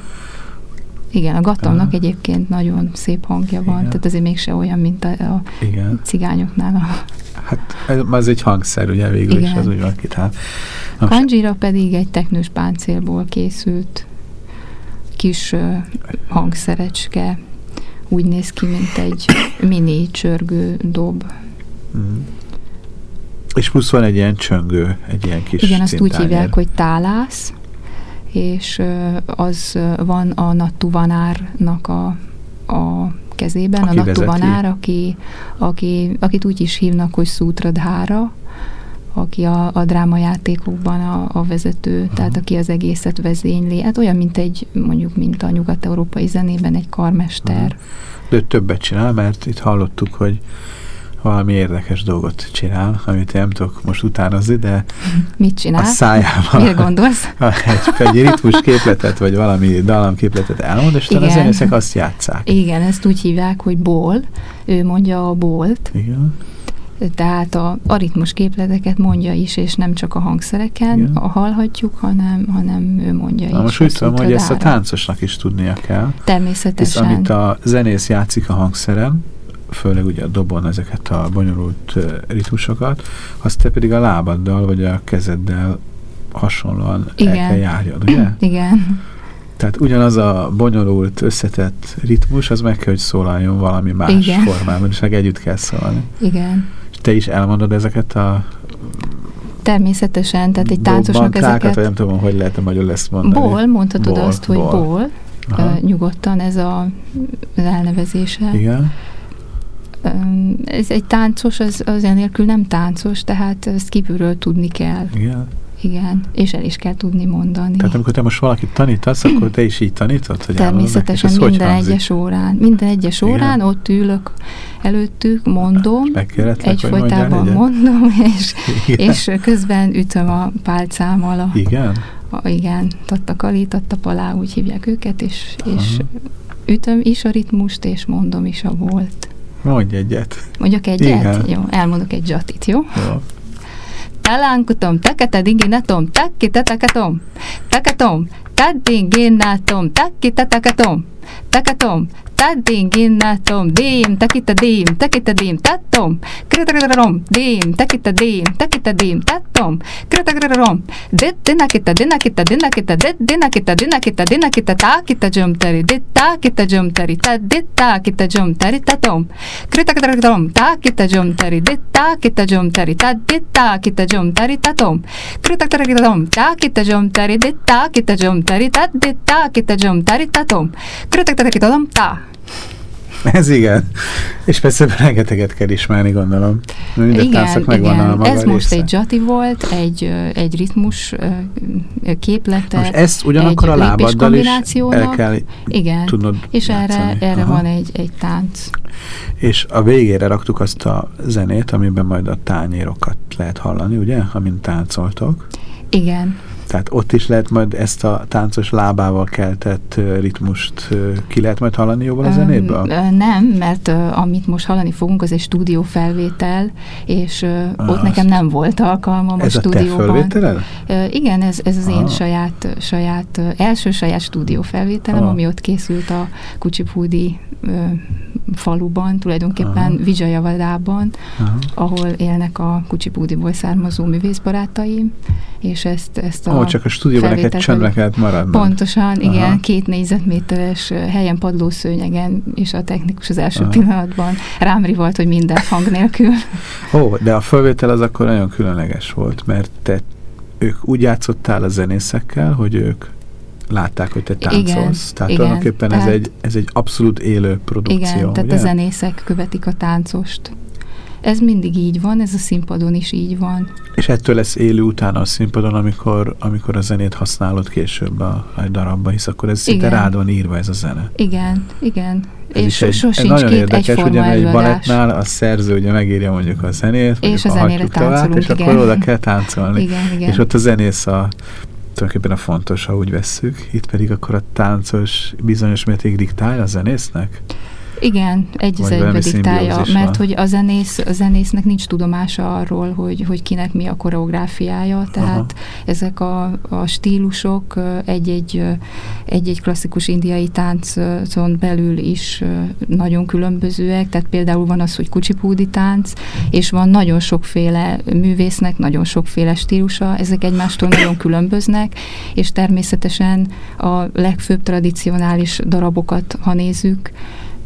Igen, a gattamnak Aha. egyébként nagyon szép hangja van, Igen. tehát azért mégse olyan, mint a, a Igen. cigányoknál. A Hát ez, ez egy hangszer, ugye végül is, Igen. ez úgy van kitál. Kanjira pedig egy teknős páncélból készült kis ö, hangszerecske, úgy néz ki, mint egy mini csörgő dob. Mhm. És plusz van egy ilyen csöngő, egy ilyen kis Igen, azt úgy hívják, hogy tálász, és az van a Nattuvanárnak a, a kezében, Aki a. Nattuvanár, aki, aki, akit úgy is hívnak, hogy Szútradhára, aki a, a drámajátékokban a, a vezető, tehát aki az egészet vezényli. Hát olyan, mint egy, mondjuk, mint a nyugat-európai zenében egy karmester. De ő többet csinál, mert itt hallottuk, hogy valami érdekes dolgot csinál, amit én nem tudok most utánozni, de Mit a csinál? szájában Mire gondolsz? egy, egy ritmus képletet, vagy valami dalamképletet elmond, és talán a Igen. zenészek azt játszák. Igen, ezt úgy hívják, hogy ból. Ő mondja a bolt, Igen. Tehát a, a ritmus képleteket mondja is, és nem csak a hangszereken Igen. a hallhatjuk, hanem, hanem ő mondja Na is. most úgy tudom, hogy ezt a táncosnak is tudnia kell. Hisz Természetesen. amit a zenész játszik a hangszeren, főleg ugye a dobon ezeket a bonyolult ritmusokat, azt te pedig a lábaddal vagy a kezeddel hasonlóan el Igen. kell járjad, ugye? Igen. Tehát ugyanaz a bonyolult, összetett ritmus, az meg kell, hogy szólaljon valami más Igen. formában, és meg együtt kell szólni. Igen. Te is elmondod ezeket a Természetesen, tehát egy táncosnak dobbantákat, vagy ezeket... nem tudom, hogy lehet magyarul ezt mondani. Ból, mondhatod Ból, azt, hogy ból. ból, Aha. nyugodtan ez a az elnevezése. Igen. Ez egy táncos, az, az enélkül nem táncos, tehát ezt kívülről tudni kell. Igen. Igen, és el is kell tudni mondani. Tehát amikor te most valakit tanítasz, akkor te is így tanítod? Hogy Természetesen és hogy minden egyes órán. Minden egyes Igen. órán ott ülök előttük, mondom, egyfolytában mondom, és, Igen. és közben ütöm a pálcámmal a, Igen? a igen, tattakali, tattapalá, úgy hívják őket, és, és Aha. ütöm is a ritmust, és mondom is a volt. Mondj egyet. Mondjak egyet? Igen. Jó, elmondok egy jatit, jó? Jó. Talankutom, takata dinginatom, takki tatakatom. takatom, tad dinginatom, takki tatakatom. takatom, taddinginatom, dim, takita dim, takita dim, tatom, kritakrarom, dim, takita dim, takita dim, tatom, kritakrarom, dit dinakita, dinakita, dinakita, dit dinakita, dinakita, dinakita, takita jumtari, dit takita jumtari, ta dit takita jumtari, tatom, kritakrarom, takita jumtari, dit takita jumtari, ta dit takita jumtari, tatom, kritakrarom, takita jumtari, dit takita jumtari, ta dit takita jumtari, tatom, kritakrarom, ta. Ez igen. És persze rengeteget kell ismerni, gondolom. Minden táncnak megvan a maga ez most része. egy jati volt, egy, egy ritmus képlete. Most ezt ugyanakkor a lábaddal is el kell Igen, tudnod és erre, erre Aha. van egy, egy tánc. És a végére raktuk azt a zenét, amiben majd a tányérokat lehet hallani, ugye? Amint táncoltok. Igen, Tehát ott is lehet majd ezt a táncos lábával keltett ritmust ki lehet majd hallani jobban a zenéből? Nem, mert amit most hallani fogunk, az egy stúdiófelvétel, és ö, Ah, ott nekem nem volt alkalmam Ez a te stúdióban. Ö, Igen, ez, ez az én Ah. saját, saját, ö, első saját stúdiófelvételem, Ah. ami ott készült a Kucsipúdi faluban, tulajdonképpen Aha. Vijayavadában, Aha. ahol élnek a Kucsipúdiból származó művészbarátaim, és ezt, ezt a Ó, csak a stúdióban neked csöndbe kellett maradnod. Pontosan, igen, Aha. két négyzetméteres helyen padlószőnyegen, és a technikus az első Aha. pillanatban rám volt, hogy minden hang nélkül. Ó, de a fölvétel az akkor nagyon különleges volt, mert te, ők úgy játszottál a zenészekkel, hogy ők látták, hogy te Igen, táncolsz. Tehát igen, tulajdonképpen ez, tehát- egy, ez egy abszolút élő produkció, Igen, tehát ugye? a zenészek követik a táncost. Ez mindig így van, ez a színpadon is így van. És ettől lesz élő utána a színpadon, amikor, amikor a zenét használod később a, a darabba, hisz akkor ez szinte rád van írva ez a zene. Igen, igen. Ez és egy, ez sosincs nagyon két érdekes, ugye egy balettnál a szerző ugye megírja mondjuk a zenét, És a zenére táncolunk, és akkor igen. oda kell táncolni. Igen, igen. És ott a zenész a tulajdonképpen a fontos, ha úgy vesszük. Itt pedig akkor a táncos bizonyos mértékig diktálja a zenésznek? Igen, egy az egybe diktálja, mert hogy a, zenész, a zenésznek nincs tudomása arról, hogy, hogy kinek mi a koreográfiája, tehát Aha. ezek a, a stílusok egy-egy, egy-egy klasszikus indiai táncon belül is nagyon különbözőek, tehát például van az, hogy kucsipúdi tánc, és van nagyon sokféle művésznek, nagyon sokféle stílusa, ezek egymástól nagyon különböznek, és természetesen a legfőbb tradicionális darabokat, ha nézzük,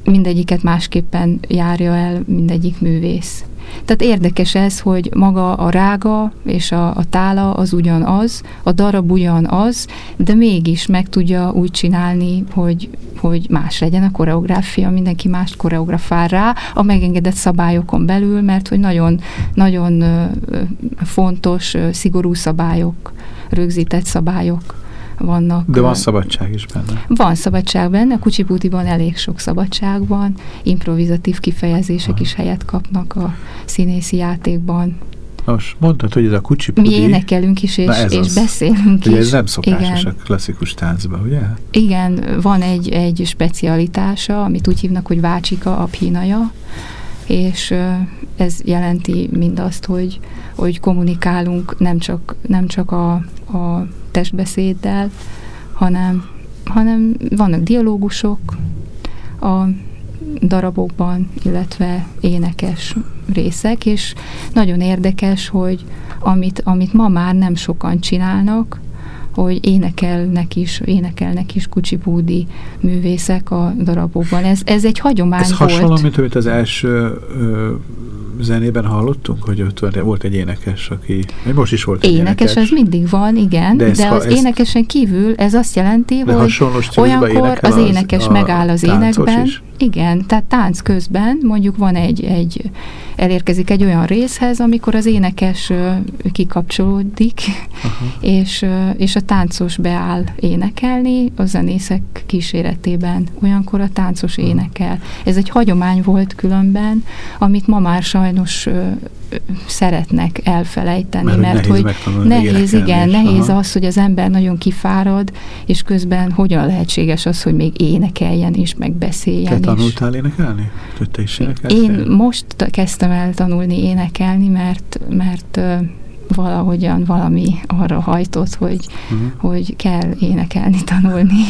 mindegyiket másképpen járja el mindegyik művész. Tehát érdekes ez, hogy maga a rága és a, a tála az ugyanaz, a darab ugyanaz, de mégis meg tudja úgy csinálni, hogy, hogy más legyen a koreográfia, mindenki mást koreografál rá a megengedett szabályokon belül, mert hogy nagyon, nagyon fontos, szigorú szabályok, rögzített szabályok vannak. De van szabadság is benne. van szabadság benne, a kucsipútiban elég sok szabadság van, improvizatív kifejezések is helyet kapnak a színészi játékban. Most mondtad, hogy ez a kucsipudi, Mi énekelünk is, és, és az. beszélünk ugye is. ez nem szokásos Igen, a klasszikus táncban, ugye? igen, van egy, egy specialitása, amit úgy hívnak, hogy vácsika abhinaja, és ö, ez jelenti mindazt, hogy, hogy kommunikálunk nem csak, nem csak a, a testbeszéddel, hanem, hanem vannak dialógusok a darabokban, illetve énekes részek, és nagyon érdekes, hogy amit, amit ma már nem sokan csinálnak, hogy énekelnek is, énekelnek is kucsipúdi művészek a darabokban. Ez, ez egy hagyomány Ez volt. hasonló, mint amit az első ö, zenében hallottunk, hogy ott volt- egy énekes, aki... Most is volt egy Énekes, énekes. ez mindig van, igen, De ez de az énekesen kívül ez azt jelenti, hogy olyankor énekel az énekes a megáll az énekben. is? Igen, tehát tánc közben mondjuk van egy, egy, elérkezik egy olyan részhez, amikor az énekes kikapcsolódik, Aha. és, és a táncos beáll énekelni a zenészek kíséretében. Olyankor a táncos énekel. Ez egy hagyomány volt különben, amit ma már sajnos ö, ö, szeretnek elfelejteni, Mert, mert, nehéz hogy Nehéz, igen, is. nehéz Aha. az, hogy az ember nagyon kifárad, és közben hogyan lehetséges az, hogy még énekeljen is, meg Te beszéljen is. tanultál énekelni? Hogy te is? Én most kezdtem el tanulni énekelni, mert, mert ö, valahogyan valami arra hajtott, hogy, Uh-huh. hogy kell énekelni, tanulni.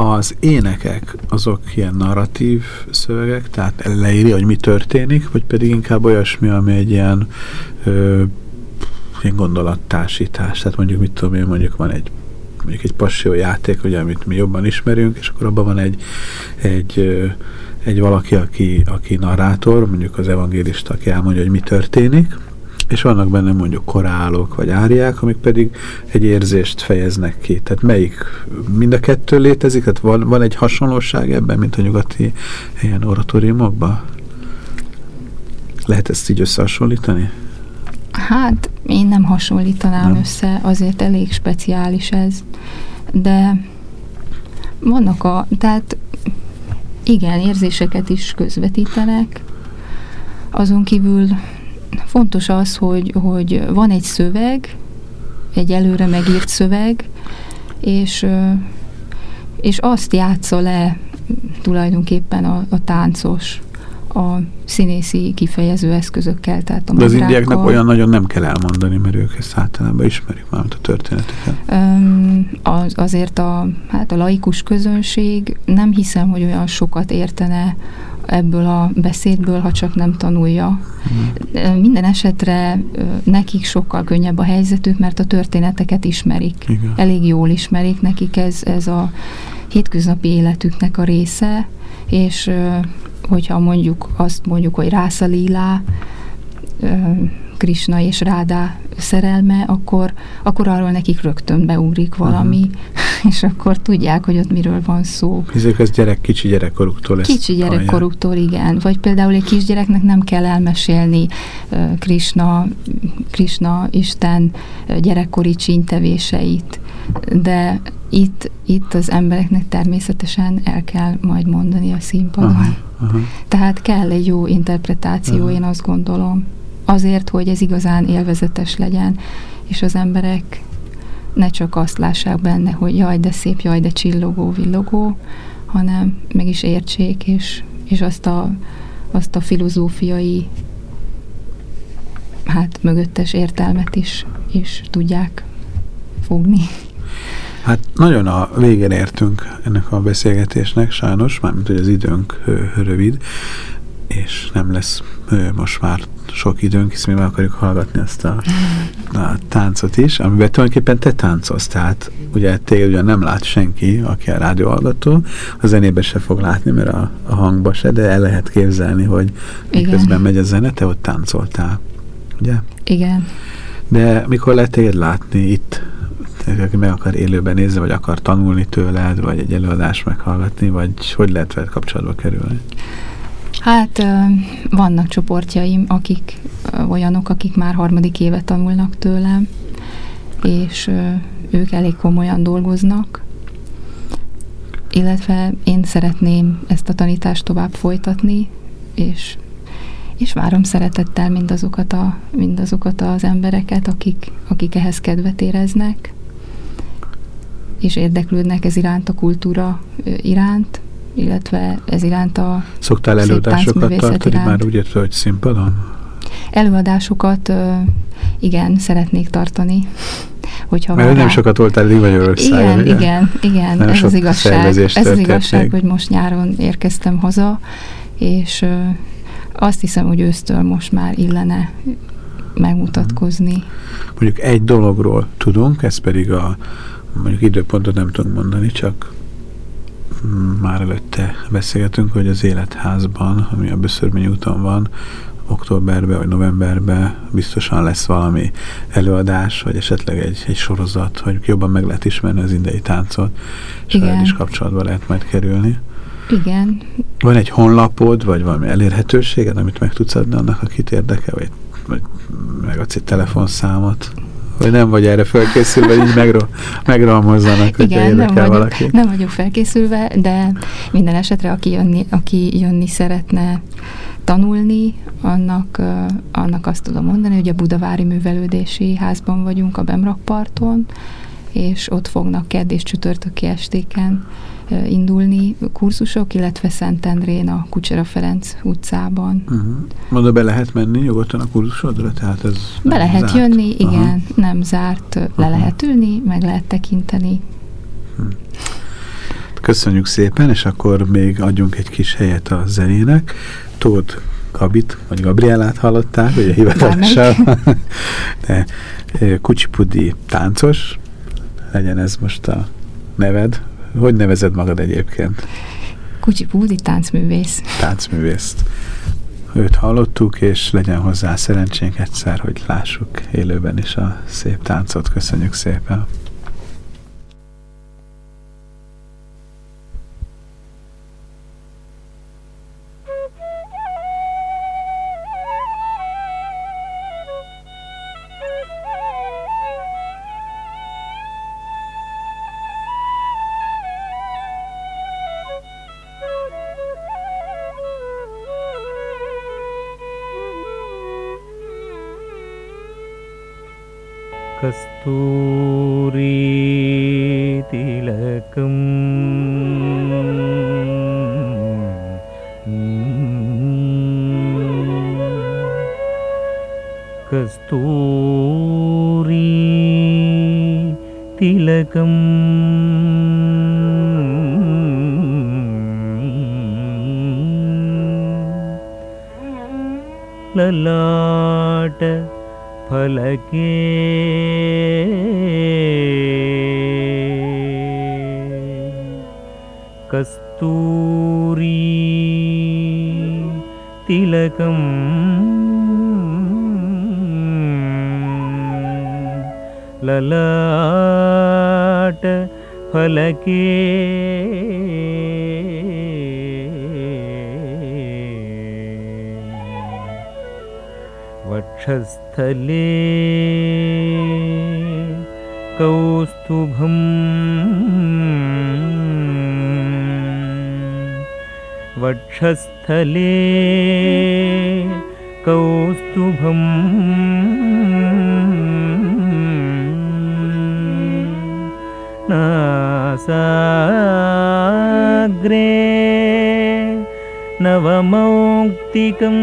Az énekek, azok ilyen narratív szövegek, tehát leírja, hogy mi történik, vagy pedig inkább olyasmi, ami egy ilyen, ö, ilyen gondolattársítás. Tehát mondjuk, mit tudom én, mondjuk van egy mondjuk egy passió játék, ugye, amit mi jobban ismerünk, és akkor abban van egy, egy, egy valaki, aki, aki narrátor, mondjuk az evangélista, aki elmondja, hogy mi történik, és vannak benne mondjuk korálok vagy áriák, amik pedig egy érzést fejeznek ki. Tehát melyik, mind a kettő létezik? Tehát van, van egy hasonlóság ebben, mint a nyugati ilyen oratóriumokban? Lehet ezt így összehasonlítani? Hát én nem hasonlítanám Nem. össze, azért elég speciális ez, de vannak a, tehát igen, érzéseket is közvetítenek, azon kívül fontos az, hogy, hogy van egy szöveg, egy előre megírt szöveg, és, és azt játsza le tulajdonképpen a, a táncos a színészi kifejező eszközökkel, tehát a De az madrákkal. indiáknak olyan nagyon nem kell elmondani, mert ők ezt általában ismerik már, a történeteket. Az, azért a, hát a laikus közönség nem hiszem, hogy olyan sokat értene ebből a beszédből, ha csak nem tanulja. Ö, Minden esetre nekik sokkal könnyebb a helyzetük, mert a történeteket ismerik. Igen. Elég jól ismerik, nekik ez, ez a hétköznapi életüknek a része, és hogyha mondjuk azt mondjuk, hogy Rászalílá, Krishna és Ráda szerelme, akkor, akkor arról nekik rögtön beugrik valami, uh-huh. és akkor tudják, hogy ott miről van szó. Ezek az gyerek, kicsi gyerekkoruktól ezt Kicsi hallják. gyerekkoruktól, igen. Vagy például egy kisgyereknek nem kell elmesélni uh, Krishna, Krishna Isten gyerekkori csínytevéseit, de itt, itt az embereknek természetesen el kell majd mondani a színpadon. Aha, aha. Tehát kell egy jó interpretáció, Aha. én azt gondolom. Azért, hogy ez igazán élvezetes legyen, és az emberek ne csak azt lássák benne, hogy jaj, de szép, jaj, de csillogó, villogó, hanem meg is értsék, és, és azt, a, azt a filozófiai hát mögöttes értelmet is, is tudják fogni. Hát nagyon a végén értünk ennek a beszélgetésnek, sajnos, mármint, hogy az időnk rövid, és nem lesz ö, most már sok időnk, hiszen mi meg akarjuk hallgatni ezt a, a táncot is, amiben tulajdonképpen te táncolsz, tehát ugye téged ugyan nem lát senki, aki a rádióhallgató, a zenébe se fog látni, mert a, a hangba se, de el lehet képzelni, hogy miközben megy a zene, te ott táncoltál, ugye? Igen. De mikor lehet téged látni itt, aki meg akar élőben nézni, vagy akar tanulni tőled, vagy egy előadást meghallgatni, vagy hogy lehet veled kapcsolatba kerülni? Hát vannak csoportjaim, akik olyanok, akik már harmadik éve tanulnak tőlem, és ők elég komolyan dolgoznak, illetve én szeretném ezt a tanítást tovább folytatni, és, és várom szeretettel mindazokat, a, mindazokat az embereket, akik, akik ehhez kedvet éreznek, és érdeklődnek ez iránt a kultúra iránt, illetve ez iránt a Szoktál előadásokat tartani iránt. már úgy értve, hogy színpadon? Előadásokat igen, szeretnék tartani, hogyha Mert nem rá- sokat voltál eddig Magyarországon, Igen, igen, igen, Nem ez az igazság. Ez az igazság, hogy most nyáron érkeztem haza, és azt hiszem, hogy ősztől most már illene megmutatkozni. Mondjuk egy dologról tudunk, ez pedig a mondjuk időpontot nem tudunk mondani, csak már előtte beszélgetünk, hogy az életházban, ami a Böszörmény úton van, októberben vagy novemberben biztosan lesz valami előadás, vagy esetleg egy, egy sorozat, hogy jobban meg lehet ismerni az indei táncot, és veled is kapcsolatba lehet majd kerülni. Igen, Van egy honlapod, vagy valami elérhetőséged, amit meg tudsz adni annak, akit érdekel, vagy, vagy megadsz egy telefonszámot, vagy nem vagy erre felkészülve, így megro, megralmozzanak, hogyha Igen, nem vagyok, valaki. nem vagyok felkészülve, de minden esetre, aki jönni, aki jönni szeretne tanulni, annak, annak azt tudom mondani, hogy a Budavári Művelődési Házban vagyunk a Bemrakparton, és ott fognak kedd és csütörtöki estéken indulni kurzusok, illetve Szentendrén a Kucsera Ferenc utcában. Uh-huh. Mondom, be lehet menni nyugodtan a kurzusodra? Tehát ez Be lehet zárt? jönni, Aha. igen, nem zárt, le Aha. lehet ülni, meg lehet tekinteni. Köszönjük szépen, és akkor még adjunk egy kis helyet a zenének. Tóth Gabit, vagy Gabrielát hallották, ugye hivatalosan. De Kucsipudi táncos, legyen ez most a neved. Hogy nevezed magad egyébként? Kucsi Púdi táncművész. Táncművészt. Őt hallottuk, és legyen hozzá szerencsénk egyszer, hogy lássuk élőben is a szép táncot. Köszönjük szépen! ललाट फलके। वक्षस्थले कौस्तुभम्। वक्षस्थले कौस्तुभम् नासाग्रे नवमौक्तिकम्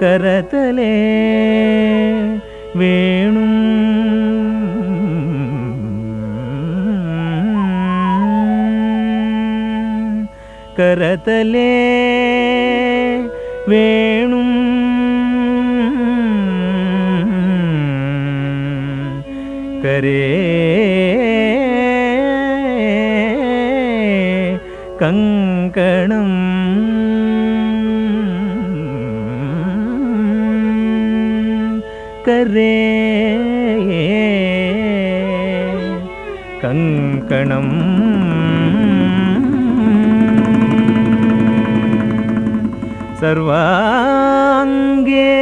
करतले वेणुम् करतले वेणुम् கங்கரே கங்கணம் கரே கங்கணம் சர்வாங்கே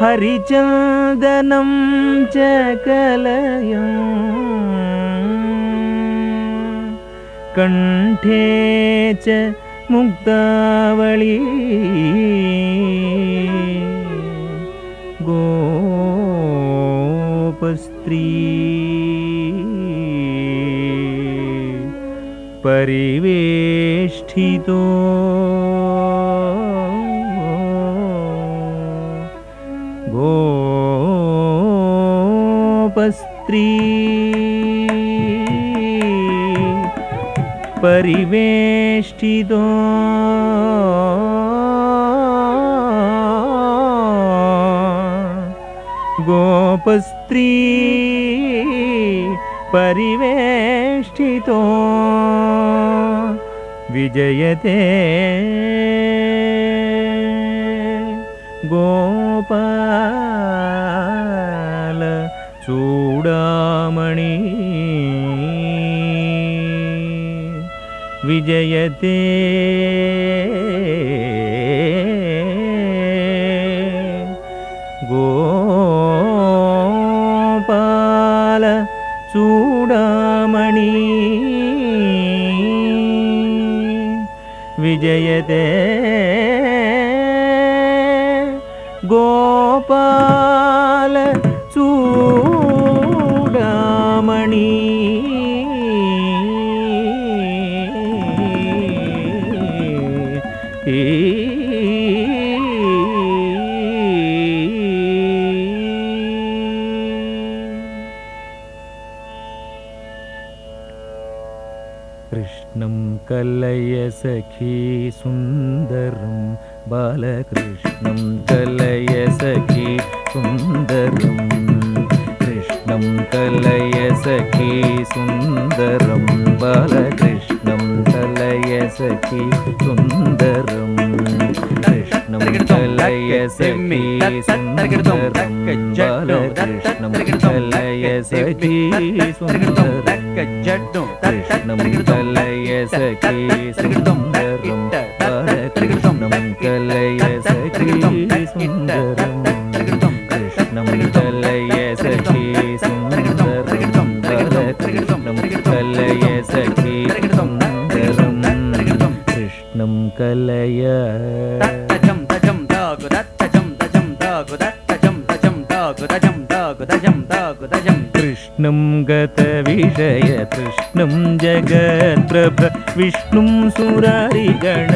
हरिचन्दनं च कलयम् कण्ठे च मुक्तावळी गोपस्त्री। परिवेष्ठितो परिवेष्टितो। गोपस्त्री परिवेष्टितो। विजयते। गोपा विजयते। गोपाल चूडामणि। विजयते। गोपाल சகி சுந்தரம் பாலகிருஷ்ணம் கலய சகி சுந்தரம். கிருஷ்ணம் கலய சகி சுந்தரம் பாலகிருஷ்ணம் கலய சகி சுந்தரம். கிருஷ்ணம் கலய சகி சுந்தரம் பாலகிருஷ்ணம் கலய சகி சுந்தரம். நம் தலையசகி വിഷ്ണും സുരറികൾ